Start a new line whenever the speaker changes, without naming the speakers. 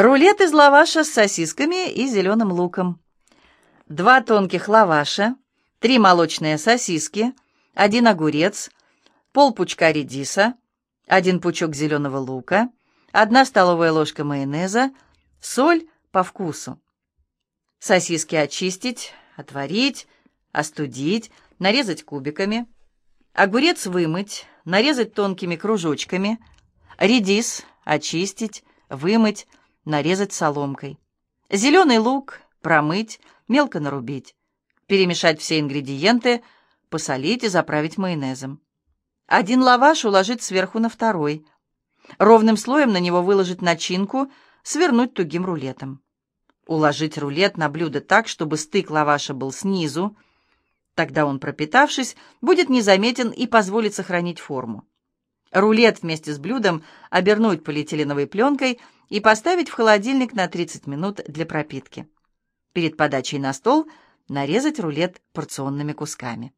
Рулет из лаваша с сосисками и зеленым луком. Два тонких лаваша, три молочные сосиски, один огурец, полпучка редиса, один пучок зеленого лука, одна столовая ложка майонеза, соль по вкусу. Сосиски очистить, отварить, остудить, нарезать кубиками. Огурец вымыть, нарезать тонкими кружочками. Редис очистить, вымыть, нарезать соломкой. Зеленый лук промыть, мелко нарубить. Перемешать все ингредиенты, посолить и заправить майонезом. Один лаваш уложить сверху на второй. Ровным слоем на него выложить начинку, свернуть тугим рулетом. Уложить рулет на блюдо так, чтобы стык лаваша был снизу. Тогда он, пропитавшись, будет незаметен и позволит сохранить форму. Рулет вместе с блюдом обернуть полиэтиленовой пленкой и поставить в холодильник на 30 минут для пропитки. Перед подачей на стол нарезать рулет порционными кусками.